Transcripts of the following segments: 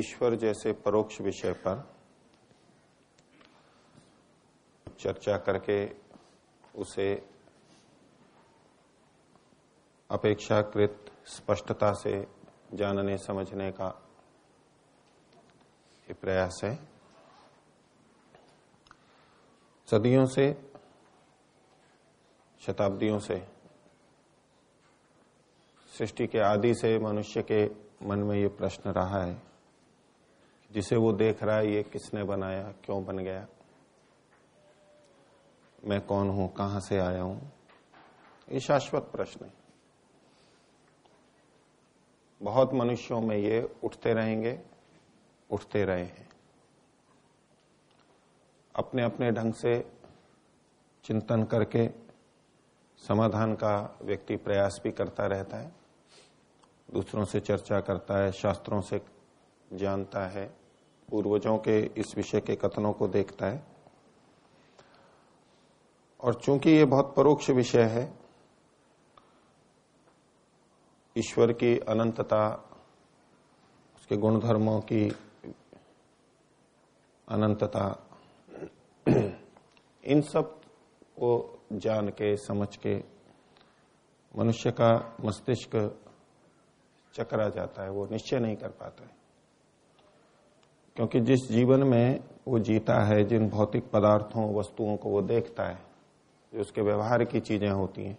ईश्वर जैसे परोक्ष विषय पर चर्चा करके उसे अपेक्षाकृत स्पष्टता से जानने, समझने का ये प्रयास है। सदियों से, शताब्दियों से, सृष्टि के आदि से मनुष्य के मन में ये प्रश्न रहा है। जिसे वो देख रहा है, ये किसने बनाया, क्यों बन गया? मैं कौन हूँ, कहाँ से आया हूँ? ये शाश्वत प्रश्न है। बहुत मनुष्यों में ये उठते रहेंगे, उठते रहे हैं। अपने अपने ढंग से चिंतन करके समाधान का व्यक्ति प्रयास भी करता रहता है। दूसरों से चर्चा करता है, शास्त्रों से जानता है। पूर्वजों के इस विषय के कथनों को देखता है। और चूँकि ये बहुत परोक्ष विषय है, ईश्वर की अनंतता, उसके गुणधर्मों की अनंतता, इन सबको जान के, समझ के मनुष्य का मस्तिष्क चकरा जाता है, वो निश्चय नहीं कर पाता है। क्योंकि जिस जीवन में वो जीता है, जिन भौतिक पदार्थों, वस्तुओं को वो देखता है जो उसके व्यवहार की चीज़ें होती हैं।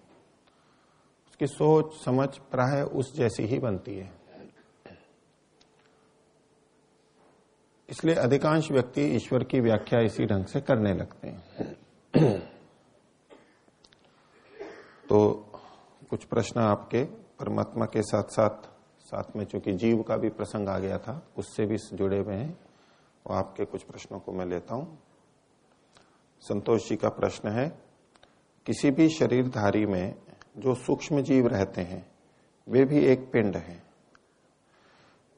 उसकी सोच, समझ, प्राय उस जैसी ही बनती है। इसलिए अधिकांश व्यक्ति ईश्वर की व्याख्या इसी ढंग से करने लगते हैं। तो कुछ प्रश्न आपके परमात्मा के साथ साथ साथ में, चूँकि जीव का भी प्रसंग आ गया था, उससे भी जुड़े हुए हैं। वो आपके कुछ प्रश्नों को मैं लेता हूँ। संतोष जी का प्रश्न है, किसी भी शरीरधारी में जो सूक्ष्म जीव रहते हैं, वे भी एक पिंड है।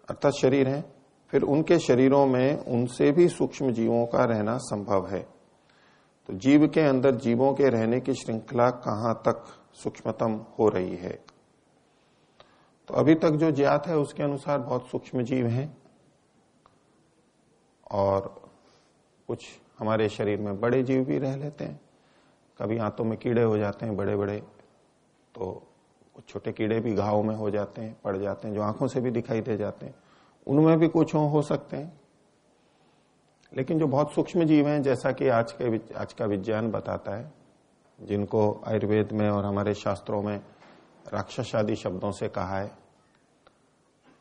अर्थात शरीर है, फिर उनके शरीरों में उनसे भी सूक्ष्म जीवों का रहना संभव है। तो जीव के अंदर जीवों के रहने की श्रृंखला कहाँ तक सूक्ष्मतम हो रही है? तो अभी तक जो ज्ञात है उसके अनुसार बहुत सूक्ष्म जीव हैं और कुछ हमारे शरीर में बड़े जीव भी रह लेते हैं। कभी आंतों में कीड़े हो जाते हैं बड़े बड़े तो कुछ छोटे कीड़े भी घाव में हो जाते हैं पड़ जाते हैं जो आँखों से भी दिखाई दे जाते हैं। उनमें भी कुछ हो, हो सकते हैं। लेकिन जो बहुत सूक्ष्म जीव हैं जैसा कि आज के आज का विज्ञान बताता है जिनको आयुर्वेद में और हमारे शास्त्रों में राक्षस आदि शब्दों से कहा है।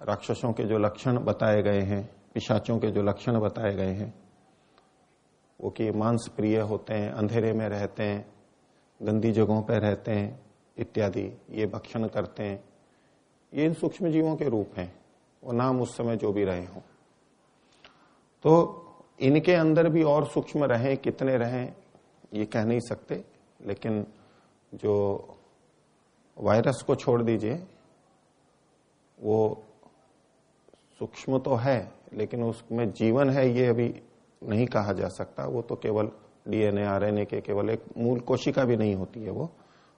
राक्षसों के जो लक्षण बताए गए हैं, पिशाचों के जो लक्षण बताए गए हैं, वो कि मांस प्रिय होते हैं, अंधेरे में रहते हैं, गंदी जगहों पर रहते हैं, इत्यादि, ये भक्षण करते हैं। ये इन सूक्ष्म जीवों के रूप हैं, वो नाम उस समय जो भी रहे हों। तो इनके अंदर भी और सूक्ष्म रहें, कितने रहें, ये कह नहीं सकते, लेकिन जो वायरस को छोड़ दीजिए। वो सूक्ष्म तो है, लेकिन उसमें जीवन है, ये अभी नहीं कहा जा सकता। वो तो केवल डीएनए, आरएनए के केवल एक मूल कोशिका भी नहीं होती है वो।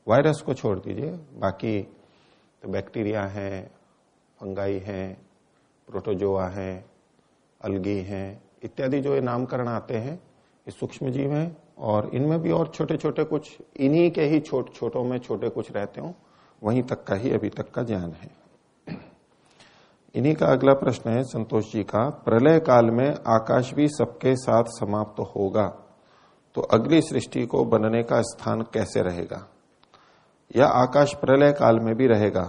वायरस को छोड़ दीजिए। बाकी तो बैक्टीरिया है, फंगाई है, प्रोटोजोआ है, अलगी है, इत्यादि जो ये नामकरण आते हैं, ये सूक्ष्म जीव हैं, और इनमें भी और छोटे छोटे कुछ, इन्हीं के ही छोट छोटों में छोटे कुछ रहते हो। वहीं तक का ही अभी तक का ज्ञान है। इन्हीं का अगला प्रश्न है, संतोष जी का, प्रलय काल में आकाश भी सबके साथ समाप्त तो होगा तो अगली सृष्टि को बनने का स्थान कैसे रहेगा? या आकाश प्रलय काल में भी रहेगा,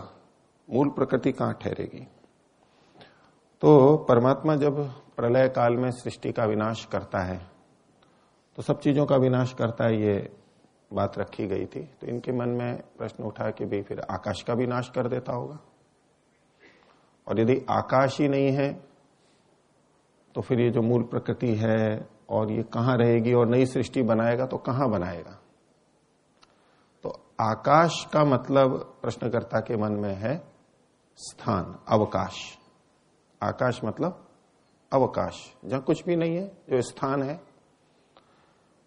मूल प्रकृति कहाँ ठहरेगी? तो परमात्मा जब प्रलय काल में सृष्टि का विनाश करता है तो सब चीज़ों का विनाश करता है, ये बात रखी गई थी तो इनके मन में प्रश्न उठा कि भाई फिर आकाश का भी नाश कर देता होगा। और यदि आकाश ही नहीं है तो फिर ये जो मूल प्रकृति है और ये कहाँ रहेगी और नई सृष्टि बनाएगा तो कहाँ बनाएगा? तो आकाश का मतलब प्रश्नकर्ता के मन में है स्थान, अवकाश। आकाश मतलब अवकाश, जहाँ कुछ भी नहीं है, जो स्थान है।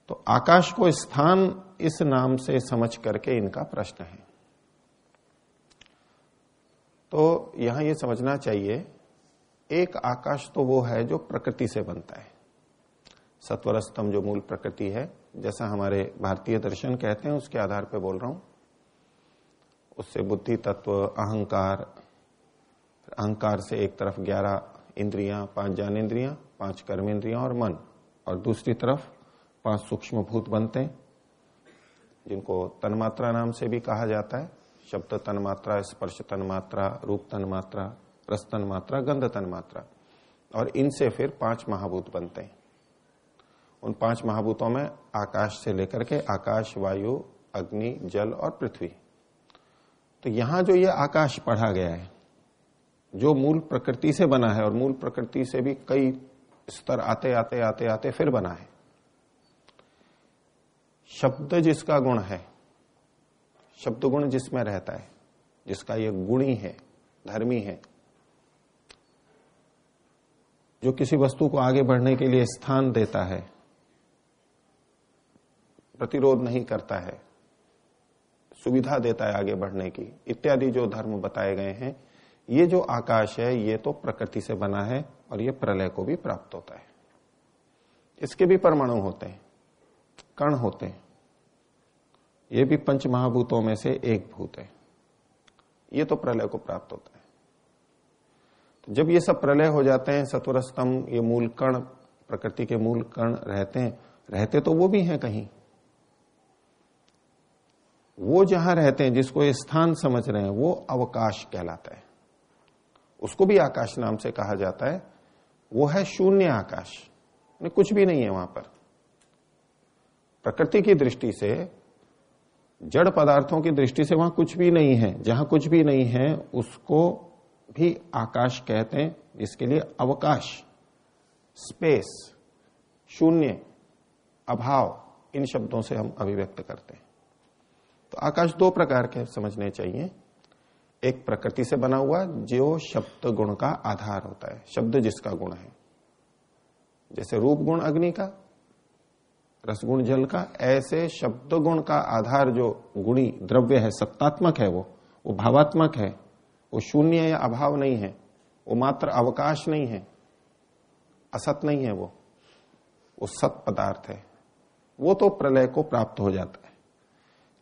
तो आकाश को स्थान इस नाम से समझ करके इनका प्रश्न है। तो यहाँ ये समझना चाहिए, एक आकाश तो वो है जो प्रकृति से बनता है। सत्वर स्तंभ जो मूल प्रकृति है, जैसा हमारे भारतीय दर्शन कहते हैं, उसके आधार पर बोल रहा हूँ। उससे बुद्धि, तत्व, अहंकार अहंकार से एक तरफ़ ग्यारह इंद्रियाँ, पाँच ज्ञान इंद्रियाँ, पाँच कर्म इंद्रियाँ और मन, और दूसरी तरफ़ पाँच सूक्ष्म भूत बनते हैं। जिनको तन्मात्रा नाम से भी कहा जाता है, शब्द तन्मात्रा, स्पर्श तन्मात्रा, रूप तन्मात्रा, रस तन्मात्रा, गंध तन्मात्रा, और इनसे फिर पाँच महाभूत बनते हैं। उन पाँच महाभूतों में आकाश से लेकर के आकाश, वायु, अग्नि, जल और पृथ्वी। तो यहाँ जो ये आकाश पढ़ा गया है, जो मूल प्रकृति से बना है और मूल प्रकृति से भी कई स्तर आते आते आते आते फिर बना है। शब्द जिसका गुण है, शब्द गुण जिसमें रहता है, जिसका ये गुणी है, धर्मी है, जो किसी वस्तु को आगे बढ़ने के लिए स्थान देता है, प्रतिरोध नहीं करता है, सुविधा देता है आगे बढ़ने की, इत्यादि जो धर्म बताए गए हैं, ये जो आकाश है, ये तो प्रकृति से बना है और ये प्रलय को भी प्राप्त होता है। इसके भी परमाणु होते हैं, कण होते हैं ये भी पंच महाभूतों में से एक भूत है। ये तो प्रलय को प्राप्त होता है। तो जब ये सब प्रलय हो जाते हैं सत्वर स्तंभ ये मूल कण, प्रकृति के मूल कण रहते हैं, रहते तो वो भी हैं कहीं। वो जहाँ रहते हैं, जिसको ये स्थान समझ रहे हैं, वो अवकाश कहलाता है। उसको भी आकाश नाम से कहा जाता है। वो है शून्य आकाश। कुछ भी नहीं है वहाँ पर। प्रकृति की दृष्टि से जड़ पदार्थों की दृष्टि से वहाँ कुछ भी नहीं है। जहाँ कुछ भी नहीं है, उसको भी आकाश कहते हैं। इसके लिए अवकाश स्पेस शून्य, अभाव, इन शब्दों से हम अभिव्यक्त करते हैं। तो आकाश दो प्रकार के समझने चाहिए। एक प्रकृति से बना हुआ, जो शब्द गुण का आधार होता है। शब्द जिसका गुण है। जैसे रूप गुण अग्नि का रसगुण जल का, ऐसे शब्द गुण का आधार जो गुणी द्रव्य है, सत्तात्मक है वो वो भावात्मक है, वो शून्य या अभाव नहीं है, वो मात्र अवकाश नहीं है, असत नहीं है वो वो सत पदार्थ है। वो तो प्रलय को प्राप्त हो जाता है।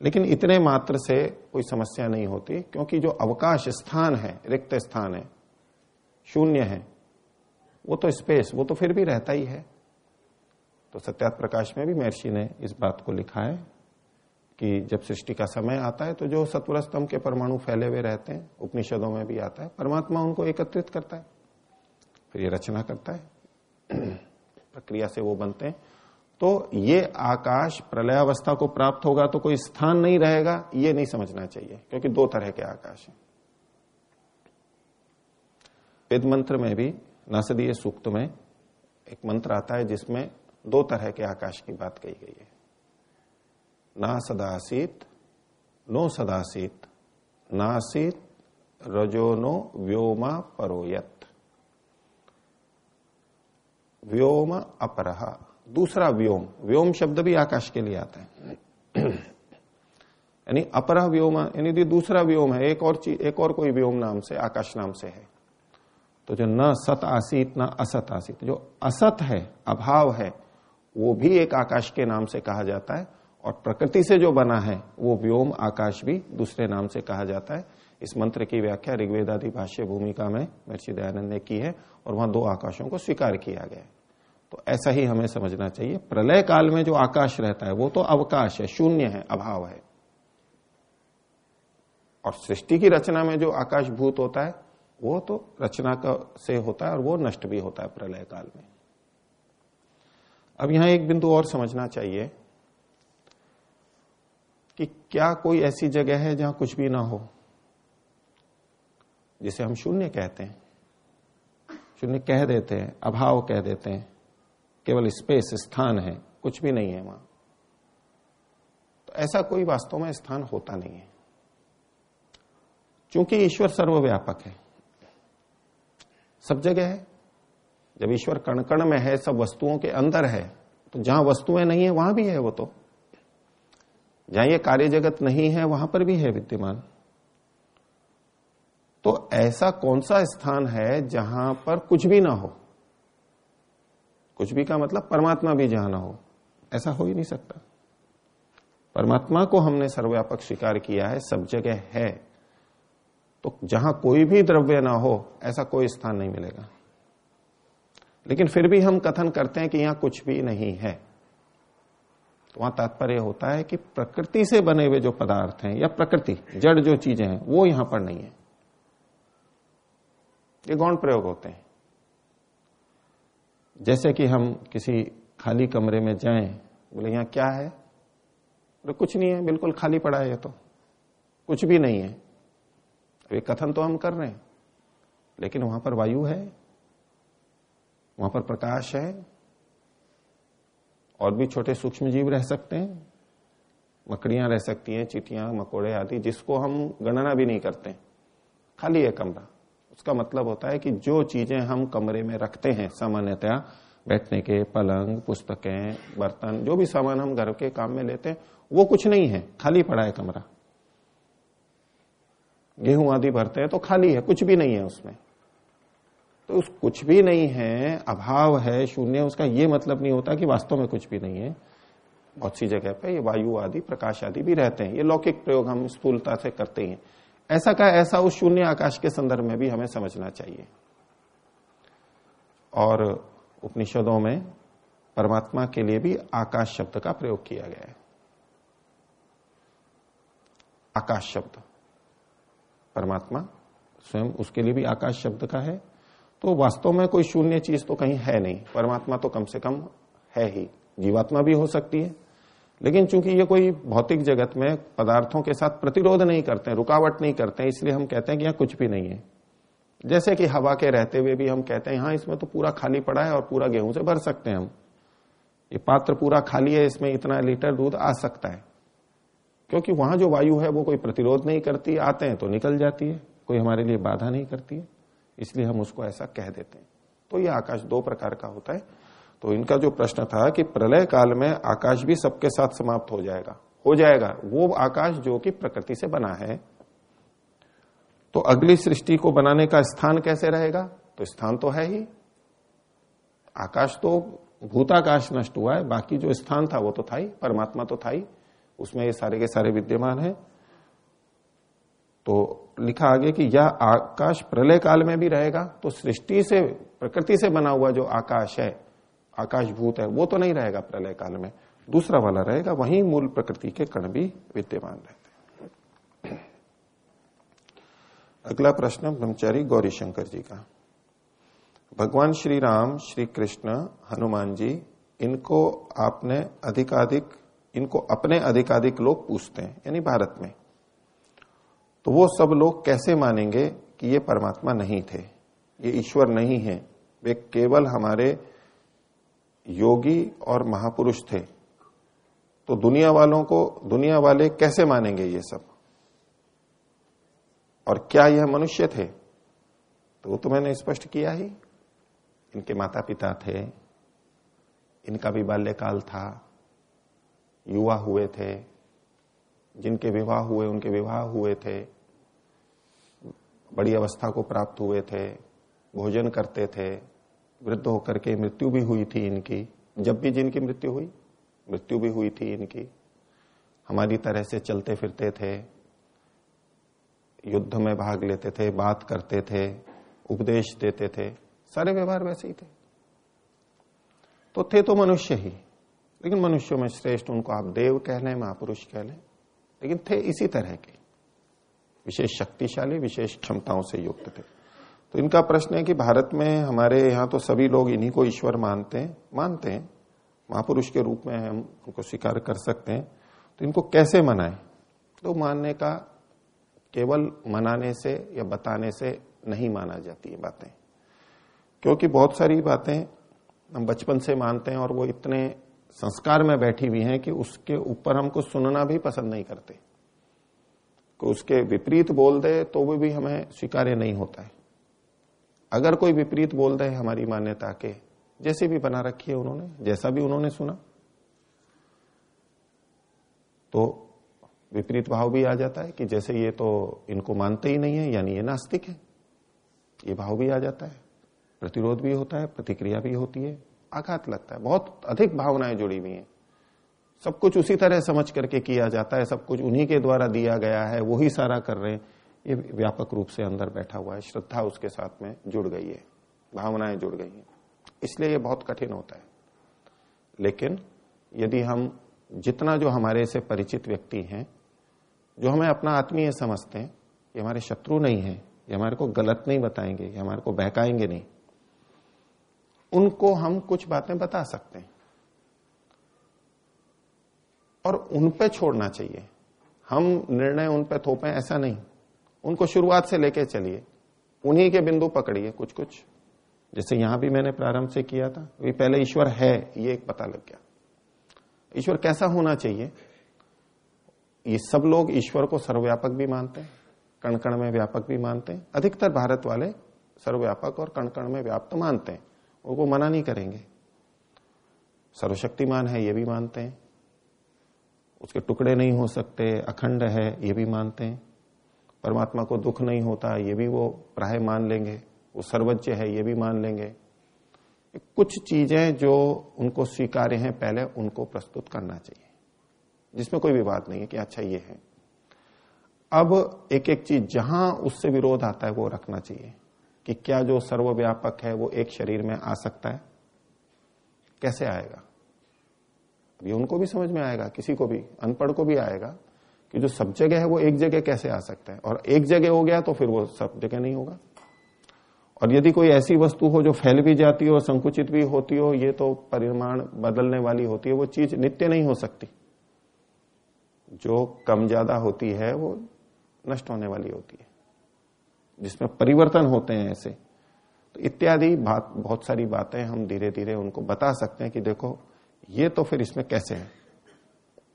लेकिन इतने मात्र से कोई समस्या नहीं होती, क्योंकि जो अवकाश स्थान है, रिक्त स्थान है, शून्य है, वो तो स्पेस वो तो फिर भी रहता ही है। तो सत्यात प्रकाश में भी महर्षि ने इस बात को लिखा है कि जब सृष्टि का समय आता है तो जो सत्वर स्तंभ के परमाणु फैले हुए रहते हैं, उपनिषदों में भी आता है, परमात्मा उनको एकत्रित करता है। फिर ये रचना करता है। प्रक्रिया से वो बनते हैं। तो ये आकाश प्रलयावस्था को प्राप्त होगा तो कोई स्थान नहीं रहेगा, ये नहीं समझना चाहिए, क्योंकि दो तरह के आकाश है। वेद मंत्र में भी नासदीय सूक्त में एक मंत्र आता है जिसमें दो तरह के आकाश की बात कही गई है। ना सदासीत नो सदासीत नासीत रजोनो व्योमा परोयत। व्योम अपरह दूसरा व्योम व्योम शब्द भी आकाश के लिए आता है। यानी अपरह व्योम, यानी दूसरा व्योम है, एक और चीज़, एक और कोई व्योम नाम से, आकाश नाम से है तो जो न सत आसित, न असत आसित, जो असत है, अभाव है वो भी एक आकाश के नाम से कहा जाता है और प्रकृति से जो बना है, वो व्योम आकाश भी दूसरे नाम से कहा जाता है। इस मंत्र की व्याख्या ऋग्वेदादि भाष्य भूमिका में महर्षि दयानंद ने की है और वहाँ दो आकाशों को स्वीकार किया गया तो ऐसा ही हमें समझना चाहिए। प्रलय काल में जो आकाश रहता है, वो तो अवकाश है, शून्य है, अभाव है। और सृष्टि की रचना में जो आकाश भूत होता है, वो तो रचना का से होता है और वो नष्ट भी होता है प्रलय काल में। अब यहाँ एक बिंदु और समझना चाहिए कि क्या कोई ऐसी जगह है जहाँ कुछ भी ना हो, जिसे हम शून्य कहते हैं। शून्य कह देते हैं, अभाव कह देते हैं। केवल स्पेस स्थान है, कुछ भी नहीं है वहाँ। तो ऐसा कोई वास्तव में स्थान होता नहीं है। क्योंकि ईश्वर सर्वव्यापक है। सब जगह है। जब ईश्वर कण कण में है, सब वस्तुओं के अंदर है तो जहाँ वस्तुएँ नहीं है, वहाँ भी है वो तो। जहाँ ये कार्य जगत नहीं है, वहाँ पर भी है विद्यमान। तो ऐसा कौन सा स्थान है जहाँ पर कुछ भी ना हो? कुछ भी का मतलब परमात्मा भी जहाँ ना हो। ऐसा हो ही नहीं सकता। परमात्मा को हमने सर्वव्यापक स्वीकार किया है, सब जगह है। तो जहाँ कोई भी द्रव्य ना हो, ऐसा कोई स्थान नहीं मिलेगा। लेकिन फिर भी हम कथन करते हैं कि यहाँ कुछ भी नहीं है। तो वहाँ तात्पर्य होता है कि प्रकृति से बने हुए जो पदार्थ हैं या प्रकृति, जड़ जो चीज़ें हैं, वो यहाँ पर नहीं है। ये गौण प्रयोग होते हैं। जैसे कि हम किसी खाली कमरे में जाएँ, बोले, यहाँ क्या है? बोले, कुछ नहीं है, बिल्कुल खाली पड़ा है ये तो। कुछ भी नहीं है। ये कथन तो हम कर रहे हैं, लेकिन वहाँ पर वायु है। वहाँ पर प्रकाश है, और भी छोटे सूक्ष्म जीव रह सकते हैं मकड़ियाँ रह सकती हैं चिटियाँ मकोड़े आदि, जिसको हम गणना भी नहीं करते खाली है कमरा। उसका मतलब होता है कि जो चीज़ें हम कमरे में रखते हैं, सामान्यतया बैठने के, पलंग, पुस्तकें, बर्तन, जो भी सामान हम घर के काम में लेते हैं, वो कुछ नहीं है। खाली पड़ा है कमरा। गेहूँ आदि भरते हैं तो खाली है, कुछ भी नहीं है उसमें। तो उस कुछ भी नहीं है, अभाव है, शून्य, उसका ये मतलब नहीं होता कि वास्तव में कुछ भी नहीं है। बहुत सी जगह पे ये वायु आदि, प्रकाश आदि भी रहते हैं। ये लौकिक प्रयोग हम स्थूलता से करते हैं। ऐसा का ऐसा उस शून्य आकाश के संदर्भ में भी हमें समझना चाहिए। और उपनिषदों में परमात्मा के लिए भी आकाश शब्द का प्रयोग किया गया है। आकाश शब्द। परमात्मा स्वयं उसके लिए भी आकाश शब्द का है। तो वास्तव में कोई शून्य चीज़ तो कहीं है नहीं। परमात्मा तो कम से कम है ही। जीवात्मा भी हो सकती है। लेकिन चूँकि ये कोई भौतिक जगत में पदार्थों के साथ प्रतिरोध नहीं करते, रुकावट नहीं करते, इसलिए हम कहते हैं कि यहाँ कुछ भी नहीं है। जैसे कि हवा के रहते हुए भी हम कहते हैं हाँ इसमें तो पूरा खाली पड़ा है और पूरा गेहूँ से भर सकते हैं हम। ये पात्र पूरा खाली है, इसमें इतना लीटर दूध आ सकता है। क्योंकि वहाँ जो वायु है, वो कोई प्रतिरोध नहीं करती, आते हैं तो निकल जाती है। कोई हमारे लिए बाधा नहीं करती है। इसलिए हम उसको ऐसा कह देते हैं। तो ये आकाश दो प्रकार का होता है। तो इनका जो प्रश्न था कि प्रलय काल में आकाश भी सबके साथ समाप्त हो जाएगा। हो जाएगा। वो आकाश जो कि प्रकृति से बना है। तो अगली सृष्टि को बनाने का स्थान कैसे रहेगा? तो स्थान तो है ही। आकाश तो भूताकाश नष्ट हुआ है। बाकी जो स्थान था वो तो था ही। परमात्मा तो था ही। उसमें ये सारे के सारे विद्यमान है। तो लिखा आगे कि यह आकाश प्रलय काल में भी रहेगा तो सृष्टि से, प्रकृति से बना हुआ जो आकाश है आकाश भूत है, वो तो नहीं रहेगा प्रलय काल में। दूसरा वाला रहेगा, वहीं मूल प्रकृति के कण भी विद्यमान रहते हैं। अगला प्रश्न ब्रह्मचारी गौरी शंकर जी का। भगवान श्री राम श्री कृष्ण हनुमान जी, इनको आपने अधिकाधिक, इनको अपने अधिकाधिक लोग पूछते हैं, यानी भारत में। तो वो सब लोग कैसे मानेंगे कि ये परमात्मा नहीं थे? ये ईश्वर नहीं है। वे केवल हमारे योगी और महापुरुष थे। तो दुनिया वालों को, दुनिया वाले कैसे मानेंगे ये सब? और क्या यह मनुष्य थे? तो वो तो मैंने स्पष्ट किया ही। इनके माता पिता थे। इनका भी बाल्यकाल था। युवा हुए थे। जिनके विवाह हुए, उनके विवाह हुए थे। बड़ी अवस्था को प्राप्त हुए थे, भोजन करते थे, वृद्ध होकर के मृत्यु भी हुई थी इनकी। जब भी जिनकी मृत्यु हुई, मृत्यु भी हुई थी इनकी। हमारी तरह से चलते फिरते थे, युद्ध में भाग लेते थे, बात करते थे, उपदेश देते थे। सारे व्यवहार वैसे ही थे। तो थे तो मनुष्य ही, लेकिन मनुष्यों में श्रेष्ठ उनको आप देव कह लें, महापुरुष कह लें, लेकिन थे इसी तरह के। विशेष शक्तिशाली, विशेष क्षमताओं से युक्त थे। तो इनका प्रश्न है कि भारत में हमारे यहाँ तो सभी लोग इन्हीं को ईश्वर मानते हैं मानते हैं। महापुरुष के रूप में हम उनको स्वीकार कर सकते हैं। तो इनको कैसे मनाएँ? तो मानने का केवल मनाने से या बताने से नहीं माना जाती है बातें। क्योंकि बहुत सारी बातें हम बचपन से मानते हैं और वो इतने संस्कार में बैठी हुई हैं कि उसके ऊपर हमको सुनना भी पसंद नहीं करते। को उसके विपरीत बोल दे तो वो भी हमें स्वीकार्य नहीं होता है। अगर कोई विपरीत बोल दे हमारी मान्यता के, जैसे भी बना रखी है उन्होंने, जैसा भी उन्होंने सुना तो विपरीत भाव भी आ जाता है कि जैसे ये तो इनको मानते ही नहीं है, यानी ये नास्तिक है। ये भाव भी आ जाता है, प्रतिरोध भी होता है, प्रतिक्रिया भी होती है, आघात लगता है, बहुत अधिक भावनाएँ जुड़ी हुई हैं। सब कुछ उसी तरह समझ करके किया जाता है, सब कुछ उन्हीं के द्वारा दिया गया है, वही सारा कर रहे हैं। ये व्यापक रूप से अंदर बैठा हुआ है, श्रद्धा उसके साथ में जुड़ गई है, भावनाएँ जुड़ गई हैं। इसलिए ये बहुत कठिन होता है। लेकिन यदि हम जितना जो हमारे से परिचित व्यक्ति हैं, जो हमें अपना आत्मीय समझते हैं, ये हमारे शत्रु नहीं है, ये हमारे को गलत नहीं बताएँगे, ये हमारे को बहकाएँगे नहीं, उनको हम कुछ बातें बता सकते हैं। और उन पे छोड़ना चाहिए। हम निर्णय उन पे थोपे, ऐसा नहीं। उनको शुरुआत से लेके चलिए। उन्हीं के बिंदु पकड़िए कुछ कुछ जैसे यहाँ भी मैंने प्रारंभ से किया था भी पहले ईश्वर है, ये एक पता लग गया। ईश्वर कैसा होना चाहिए? ये सब लोग ईश्वर को सर्वव्यापक भी मानते हैं कण कण में व्यापक भी मानते हैं। अधिकतर भारत वाले सर्वव्यापक और कण कण में व्याप्त मानते हैं। उनको मना नहीं करेंगे। सर्वशक्तिमान है, ये भी मानते हैं। उसके टुकड़े नहीं हो सकते, अखंड है, ये भी मानते हैं। परमात्मा को दुख नहीं होता, ये भी वो प्राय मान लेंगे। वो सर्वज्ञ है, ये भी मान लेंगे। कुछ चीज़ें जो उनको स्वीकार्य हैं, पहले उनको प्रस्तुत करना चाहिए। जिसमें कोई विवाद नहीं है कि अच्छा ये है। अब एक एक चीज़ जहाँ उससे विरोध आता है, वो रखना चाहिए कि क्या जो सर्वव्यापक है, वो एक शरीर में आ सकता है। कैसे आएगा? अभी उनको भी समझ में आएगा, किसी को भी, अनपढ़ को भी आएगा, कि जो सब जगह है वो एक जगह कैसे आ सकता है। और एक जगह हो गया तो फिर वो सब जगह नहीं होगा। और यदि कोई ऐसी वस्तु हो जो फैल भी जाती हो, संकुचित भी होती हो, ये तो परिमाण बदलने वाली होती है, वो चीज़ नित्य नहीं हो सकती। जो कम ज़्यादा होती है, वो नष्ट होने वाली होती है। जिसमें परिवर्तन होते हैं ऐसे। तो इत्यादि बात, बहुत सारी बातें हम धीरे धीरे उनको बता सकते हैं कि देखो ये तो फिर इसमें कैसे है?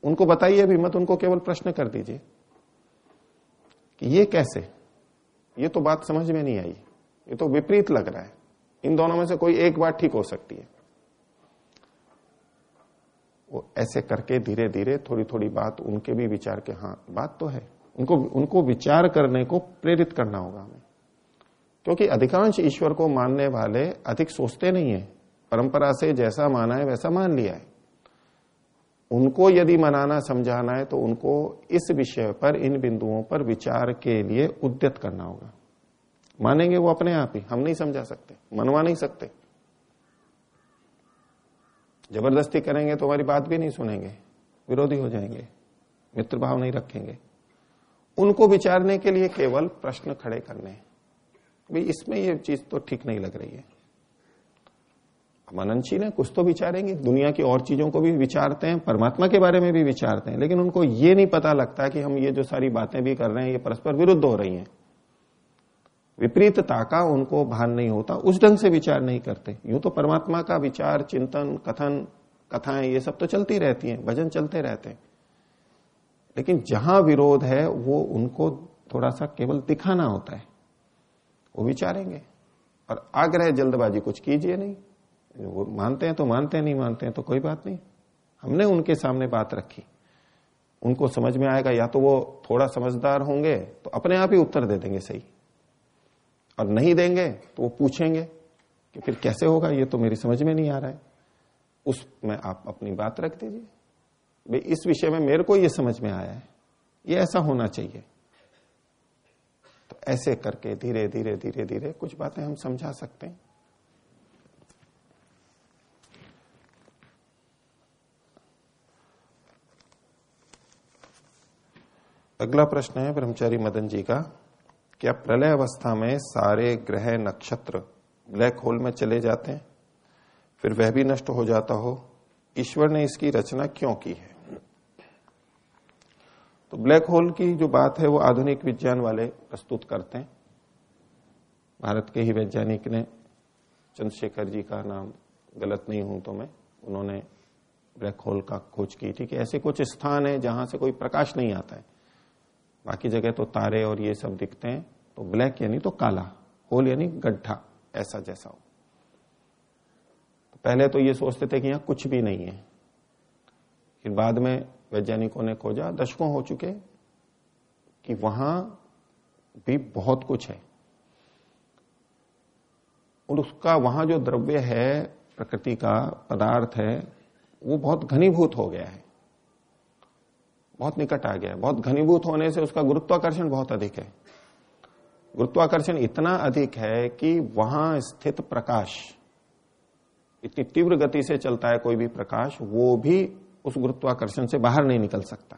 उनको बताइए भी मत उनको केवल प्रश्न कर दीजिए कि ये कैसे? ये तो बात समझ में नहीं आई। ये तो विपरीत लग रहा है। इन दोनों में से कोई एक बात ठीक हो सकती है। वो ऐसे करके धीरे धीरे थोड़ी थोड़ी बात, उनके भी विचार के हाँ बात तो है। उनको उनको विचार करने को प्रेरित करना होगा हमें। क्योंकि अधिकांश ईश्वर को मानने वाले अधिक सोचते नहीं है। परंपरा से जैसा माना है, वैसा मान लिया है। उनको यदि मनाना समझाना है तो उनको इस विषय पर, इन बिंदुओं पर विचार के लिए उद्यत करना होगा। मानेंगे वो अपने आप ही, हम नहीं समझा सकते, मनवा नहीं सकते। ज़बरदस्ती करेंगे तो हमारी बात भी नहीं सुनेंगे, विरोधी हो जाएँगे, मित्र भाव नहीं रखेंगे। उनको विचारने के लिए केवल प्रश्न खड़े करने हैं। भाई, इसमें ये चीज़ तो ठीक नहीं लग रही है। मननशील है, कुछ तो विचारेंगे, दुनिया की और चीज़ों को भी विचारते हैं, परमात्मा के बारे में भी विचारते हैं, लेकिन उनको ये नहीं पता लगता कि हम ये जो सारी बातें भी कर रहे हैं, ये परस्पर विरुद्ध हो रही हैं। विपरीतता का उनको भान नहीं होता, उस ढंग से विचार नहीं करते। यूँ तो परमात्मा का विचार, चिंतन, कथन, कथाएँ, ये सब तो चलती रहती हैं, भजन चलते रहते हैं। लेकिन जहाँ विरोध है, वो उनको थोड़ा सा केवल दिखाना होता है। वो विचारेंगे। और आग्रह जल्दबाजी कुछ कीजिए नहीं। वो मानते हैं तो मानते हैं, नहीं मानते हैं तो कोई बात नहीं। हमने उनके सामने बात रखी। उनको समझ में आएगा, या तो वो थोड़ा समझदार होंगे तो अपने आप ही उत्तर दे देंगे सही। और नहीं देंगे तो वो पूछेंगे कि फिर कैसे होगा, ये तो मेरी समझ में नहीं आ रहा है। उसमें आप अपनी बात रख दीजिए। भाई, इस विषय में मेरे को ये समझ में आया है। ये ऐसा होना चाहिए। तो ऐसे करके धीरे धीरे धीरे धीरे कुछ बातें हम समझा सकते हैं। अगला प्रश्न है ब्रह्मचारी मदन जी का। क्या प्रलय अवस्था में सारे ग्रह नक्षत्र ब्लैक होल में चले जाते हैं? फिर वह भी नष्ट हो जाता हो। ईश्वर ने इसकी रचना क्यों की है? तो ब्लैक होल की जो बात है वो आधुनिक विज्ञान वाले प्रस्तुत करते हैं। भारत के ही वैज्ञानिक ने चंद्रशेखर जी का नाम, गलत नहीं हूँ तो मैं, उन्होंने ब्लैक होल का खोज की। थी कि ऐसे कुछ स्थान है जहाँ से कोई प्रकाश नहीं आता है। बाकी जगह तो तारे और ये सब दिखते हैं तो ब्लैक यानी तो काला, होल यानी गड्ढा, ऐसा जैसा हो। तो पहले तो ये सोचते थे कि यहाँ कुछ भी नहीं है। फिर बाद में वैज्ञानिकों ने खोजा, दशकों हो चुके कि वहाँ भी बहुत कुछ है। और उसका वहाँ जो द्रव्य है, प्रकृति का पदार्थ है, वो बहुत घनीभूत हो गया है। बहुत निकट आ गया है बहुत घनीभूत होने से उसका गुरुत्वाकर्षण बहुत अधिक है। गुरुत्वाकर्षण इतना अधिक है कि वहाँ स्थित प्रकाश, इतनी तीव्र गति से चलता है कोई भी प्रकाश, वो भी उस गुरुत्वाकर्षण से बाहर नहीं निकल सकता।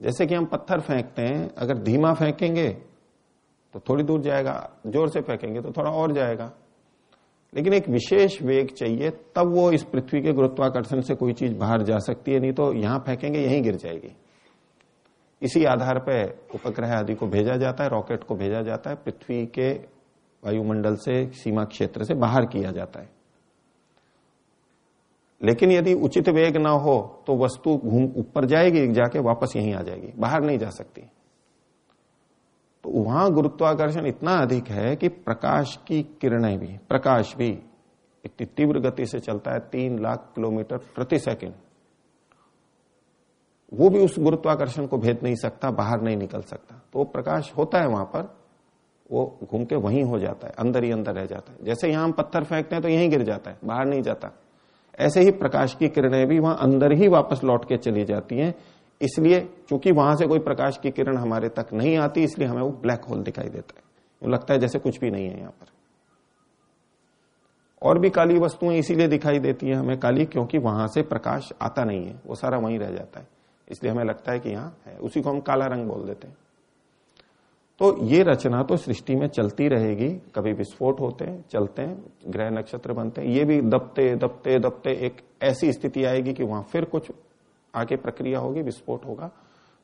जैसे कि हम पत्थर फेंकते हैं, अगर धीमा फेंकेंगे तो थोड़ी दूर जाएगा, ज़ोर से फेंकेंगे तो थोड़ा और जाएगा। लेकिन एक विशेष वेग चाहिए, तब वो इस पृथ्वी के गुरुत्वाकर्षण से कोई चीज़ बाहर जा सकती है, नहीं तो यहाँ फेंकेंगे, यहीं गिर जाएगी। इसी आधार पर उपग्रह आदि को भेजा जाता है, रॉकेट को भेजा जाता है, पृथ्वी के वायुमंडल से, सीमा क्षेत्र से बाहर किया जाता है। लेकिन यदि उचित वेग ना हो तो वस्तु घूम ऊपर जाएगी, जाके वापस यहीं आ जाएगी, बाहर नहीं जा सकती। वहाँ गुरुत्वाकर्षण इतना अधिक है कि प्रकाश की किरणें भी, प्रकाश भी इतनी तीव्र गति से चलता है, तीन लाख किलोमीटर प्रति सेकंड। वो भी उस गुरुत्वाकर्षण को भेद नहीं सकता, बाहर नहीं निकल सकता। तो प्रकाश होता है वहाँ पर, वो घूम के वहीं हो जाता है, अंदर ही अंदर रह जाता है। जैसे यहाँ हम पत्थर फेंकते हैं तो यहीं गिर जाता है, बाहर नहीं जाता। ऐसे ही प्रकाश की किरणें भी वहाँ अंदर ही वापस लौट के चली जाती हैं इसलिए चूँकि वहाँ से कोई प्रकाश की किरण हमारे तक नहीं आती, इसलिए हमें वो ब्लैक होल दिखाई देता है। लगता है जैसे कुछ भी नहीं है यहाँ पर। और भी काली वस्तुएँ इसीलिए दिखाई देती हैं हमें काली, क्योंकि वहाँ से प्रकाश आता नहीं है, वो सारा वहीं रह जाता है। इसलिए हमें लगता है कि यहाँ है, उसी को हम काला रंग बोल देते हैं। तो ये रचना तो सृष्टि में चलती रहेगी, कभी विस्फोट होते हैं, चलते हैं, ग्रह नक्षत्र बनते हैं, ये भी दबते दबते दबते एक ऐसी स्थिति आएगी कि वहाँ फिर कुछ आगे प्रक्रिया होगी, विस्फोट होगा।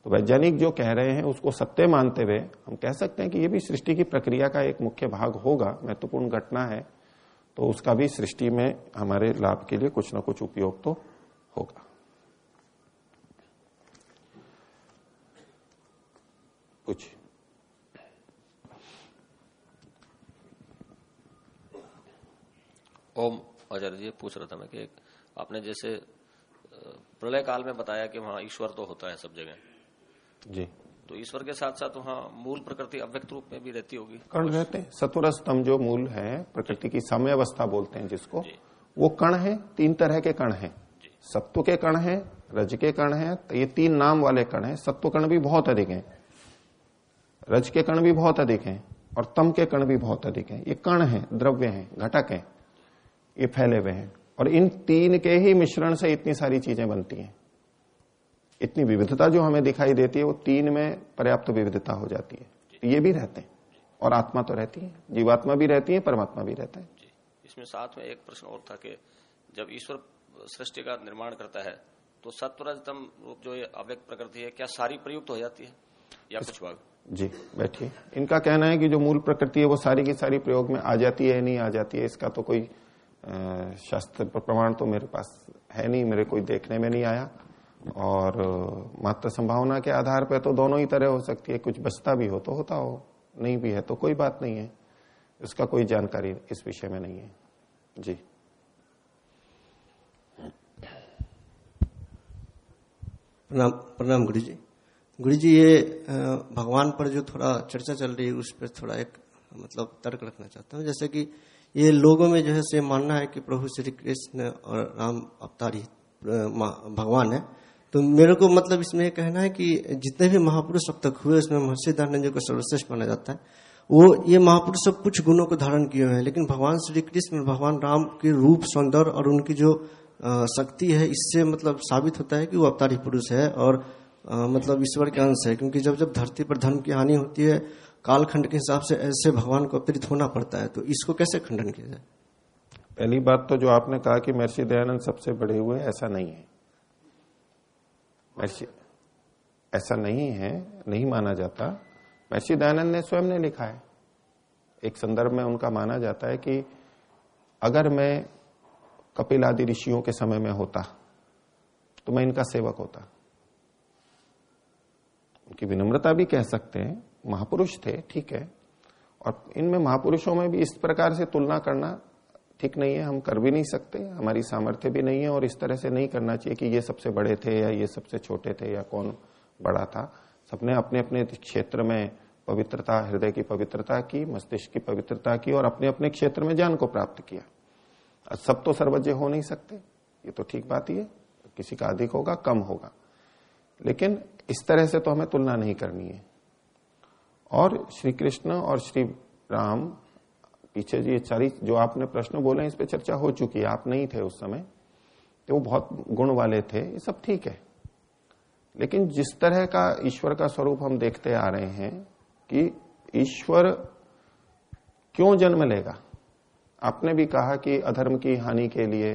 तो वैज्ञानिक जो कह रहे हैं, उसको सत्य मानते हुए हम कह सकते हैं कि ये भी सृष्टि की प्रक्रिया का एक मुख्य भाग होगा, महत्वपूर्ण घटना है। तो उसका भी सृष्टि में हमारे लाभ के लिए कुछ ना कुछ उपयोग तो होगा। कुछ ओम आचार्य जी, पूछ रहा था मैं कि आपने जैसे प्रलय काल में बताया कि वहाँ ईश्वर तो होता है सब जगह। जी। तो ईश्वर के साथ साथ वहाँ मूल प्रकृति अव्यक्त रूप में भी रहती होगी। कण रहते हैं। सतुर स्तंभ जो मूल है प्रकृति की साम्यावस्था बोलते हैं जिसको वो कण है तीन तरह के कण है। सत्व के कण है रज के कण है तो ये तीन नाम वाले कण है। सत्व कण भी बहुत अधिक है। रज के कण भी बहुत अधिक है और तम के कण भी बहुत अधिक है। ये कण है द्रव्य है घटक है। ये फैले हुए हैं। और इन तीन के ही मिश्रण से इतनी सारी चीज़ें बनती हैं। इतनी विविधता जो हमें दिखाई देती है वो तीन में पर्याप्त विविधता हो जाती है। ये भी रहते हैं। और आत्मा तो रहती है। जीवात्मा भी रहती है परमात्मा भी रहता है। इसमें साथ में एक प्रश्न और था कि जब ईश्वर सृष्टि का निर्माण करता है तो सत्वरजतम रूप जो ये अव्यक्त प्रकृति है क्या सारी प्रयुक्त हो जाती है? या कुछ भाग? जी बैठिए। इनका कहना है कि जो मूल प्रकृति है वो सारी की सारी प्रयोग में आ जाती है नहीं आ जाती है इसका तो कोई शास्त्र प्रमाण तो मेरे पास है नहीं, मेरे कोई देखने में नहीं आया। और, मात्र संभावना के आधार पर तो दोनों ही तरह हो सकती है, कुछ बचता भी हो तो होता हो, नहीं भी है तो कोई बात नहीं है। इसका कोई जानकारी इस विषय में नहीं है। जी। प्रणाम प्रणाम गुरु जी। गुरु जी, ये भगवान पर जो थोड़ा चर्चा चल रही है, उस पर थोड़ा एक मतलब तर्क रखना चाहता हूँ। जैसे कि ये लोगों में जो है से मानना है कि प्रभु श्री कृष्ण और राम अवतारी भगवान है। तो मेरे को मतलब इसमें कहना है कि जितने भी महापुरुष अब तक हुए उसमें महर्षि दानंद को सर्वश्रेष्ठ माना जाता है। वो ये महापुरुष सब कुछ गुणों को धारण किए हुए हैं लेकिन भगवान श्री कृष्ण भगवान राम के रूप सौंदर्य और उनकी जो शक्ति है इससे मतलब साबित होता है कि वो अवतारी पुरुष है और आ, मतलब ईश्वर के अंश है क्योंकि जब जब धरती पर धर्म की हानि होती है कालखंड के हिसाब से ऐसे भगवान को अवतरित होना पड़ता है तो इसको कैसे खंडन किया जाए? पहली बात तो जो आपने कहा कि महर्षि दयानंद सबसे बड़े हुए, ऐसा नहीं है। महर्षि, ऐसा नहीं है, नहीं माना जाता। महर्षि दयानंद ने स्वयं ने लिखा है। एक संदर्भ में उनका माना जाता है कि अगर मैं कपिल आदि ऋषियों के समय में होता तो मैं इनका सेवक होता। उनकी विनम्रता भी कह सकते हैं महापुरुष थे, ठीक है। और इनमें महापुरुषों में भी इस प्रकार से तुलना करना ठीक नहीं है, हम कर भी नहीं सकते, हमारी सामर्थ्य भी नहीं है और इस तरह से नहीं करना चाहिए कि ये सबसे बड़े थे या ये सबसे छोटे थे या कौन बड़ा था। सबने अपने अपने क्षेत्र में पवित्रता, हृदय की पवित्रता की, मस्तिष्क की पवित्रता की और अपने अपने क्षेत्र में ज्ञान को प्राप्त किया। सब तो सर्वज्ञ हो नहीं सकते, ये तो ठीक बात ही है, किसी का अधिक होगा, कम होगा। लेकिन इस तरह से तो हमें तुलना नहीं करनी है। और श्री कृष्ण और श्री राम पीछे जी सारी जो आपने प्रश्न बोले इस पर चर्चा हो चुकी है। आप नहीं थे उस समय तो वो बहुत गुण वाले थे, ये सब ठीक है। लेकिन जिस तरह का ईश्वर का स्वरूप हम देखते आ रहे हैं कि ईश्वर क्यों जन्म लेगा? आपने भी कहा कि अधर्म की हानि के लिए,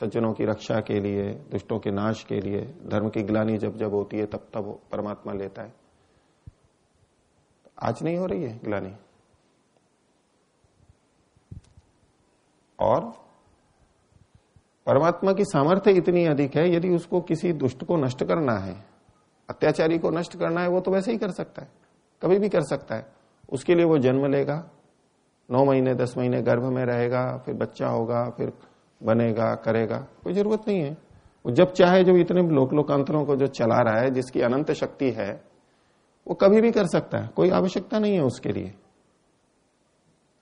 सज्जनों की रक्षा के लिए, दुष्टों के नाश के लिए, धर्म की ग्लानी जब जब होती है, तब तब परमात्मा लेता है। आज नहीं हो रही है ग्लानी और परमात्मा की सामर्थ्य इतनी अधिक है, यदि उसको किसी दुष्ट को नष्ट करना है, अत्याचारी को नष्ट करना है, वो तो वैसे ही कर सकता है, कभी भी कर सकता है। उसके लिए वो जन्म लेगा, नौ महीने, दस महीने गर्भ में रहेगा, फिर बच्चा होगा, फिर बनेगा, करेगा, कोई ज़रूरत नहीं है। वो जब चाहे, जो इतने लोक लोकांतरों को जो चला रहा है, जिसकी अनंत शक्ति है वो कभी भी कर सकता है, कोई आवश्यकता नहीं है उसके लिए।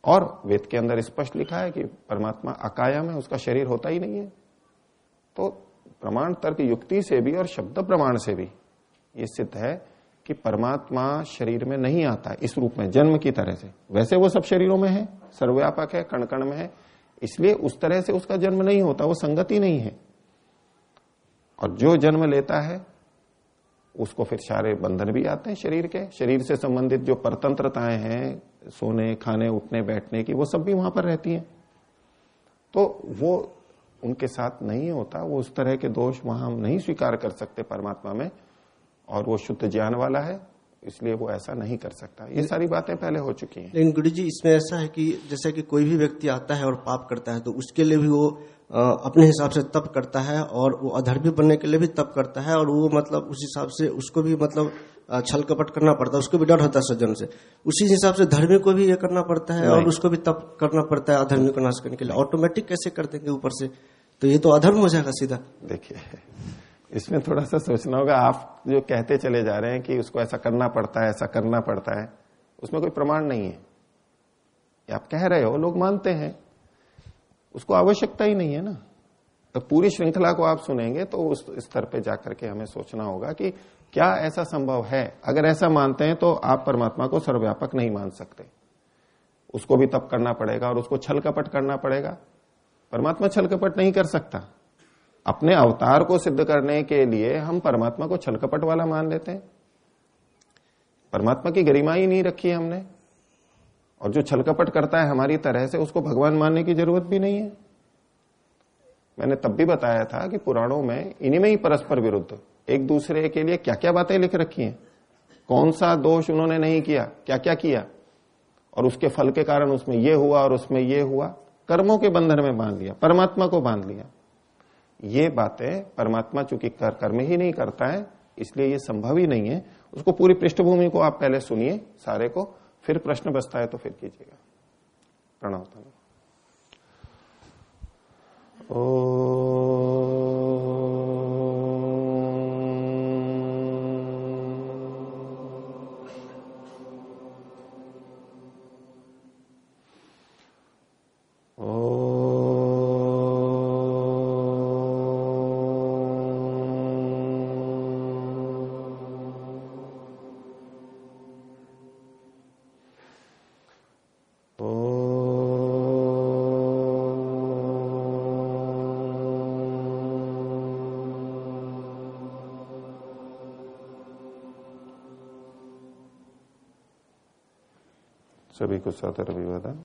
और वेद के अंदर स्पष्ट लिखा है कि परमात्मा अकायम है, उसका शरीर होता ही नहीं है। तो प्रमाण तर्क युक्ति से भी और शब्द प्रमाण से भी ये सिद्ध है कि परमात्मा शरीर में नहीं आता इस रूप में, जन्म की तरह से। वैसे वो सब शरीरों में है, सर्वव्यापक है कण कण में है, इसलिए उस तरह से उसका जन्म नहीं होता, वो संगति नहीं है। और जो जन्म लेता है उसको फिर सारे बंधन भी आते हैं शरीर के। शरीर से संबंधित जो परतंत्रताएँ हैं, सोने, खाने, उठने, बैठने की, वो सब भी वहाँ पर रहती हैं। तो वो उनके साथ नहीं होता, वो उस तरह के दोष वहाँ हम नहीं स्वीकार कर सकते परमात्मा में, और वो शुद्ध ज्ञान वाला है। इसलिए वो ऐसा नहीं कर सकता। ये सारी बातें पहले हो चुकी हैं। लेकिन गुरु जी इसमें ऐसा है कि जैसे कि कोई भी व्यक्ति आता है और पाप करता है तो उसके लिए भी वो अपने हिसाब से तप करता है और वो अधर्मी बनने के लिए भी तप करता है और वो मतलब उस हिसाब से उसको भी मतलब छल कपट करना पड़ता है उसको भी डर होता है सज्जन से। उसी हिसाब से धर्मी को भी ये करना पड़ता है और उसको भी तप करना पड़ता है अधर्मी को नाश करने के लिए। ऑटोमेटिक कैसे कर देंगे ऊपर से? तो ये तो अधर्म हो जाएगा सीधा। देखिए इसमें थोड़ा सा सोचना होगा, आप जो कहते चले जा रहे हैं कि उसको ऐसा करना पड़ता है, ऐसा करना पड़ता है, उसमें कोई प्रमाण नहीं है। आप कह रहे हो, लोग मानते हैं। उसको आवश्यकता ही नहीं है ना। तो पूरी श्रृंखला को आप सुनेंगे तो उस स्तर पे जाकर के हमें सोचना होगा कि क्या ऐसा संभव है। अगर ऐसा मानते हैं तो आप परमात्मा को सर्वव्यापक नहीं मान सकते। उसको भी तप करना पड़ेगा और उसको छल कपट करना पड़ेगा। परमात्मा छल कपट नहीं कर सकता। अपने अवतार को सिद्ध करने के लिए हम परमात्मा को छल कपट वाला मान लेते हैं। परमात्मा की गरिमा ही नहीं रखी हमने। और जो छल कपट करता है हमारी तरह से, उसको भगवान मानने की ज़रूरत भी नहीं है। मैंने तब भी बताया था कि पुराणों में इन्हीं में ही परस्पर विरुद्ध एक दूसरे के लिए क्या क्या बातें लिख रखी हैं। कौन सा दोष उन्होंने नहीं किया? क्या क्या? किया और उसके फल के कारण उसमें यह हुआ और उसमें यह हुआ। कर्मों के बंधन में बाँध लिया, परमात्मा को बाँध लिया। ये बातें परमात्मा चूँकि कर, कर्म ही नहीं करता है, इसलिए ये संभव ही नहीं है। उसको पूरी पृष्ठभूमि को आप पहले सुनिए सारे को, फिर प्रश्न बसता है तो फिर कीजिएगा। प्रणव ओ सभी को सादर अभिवादन।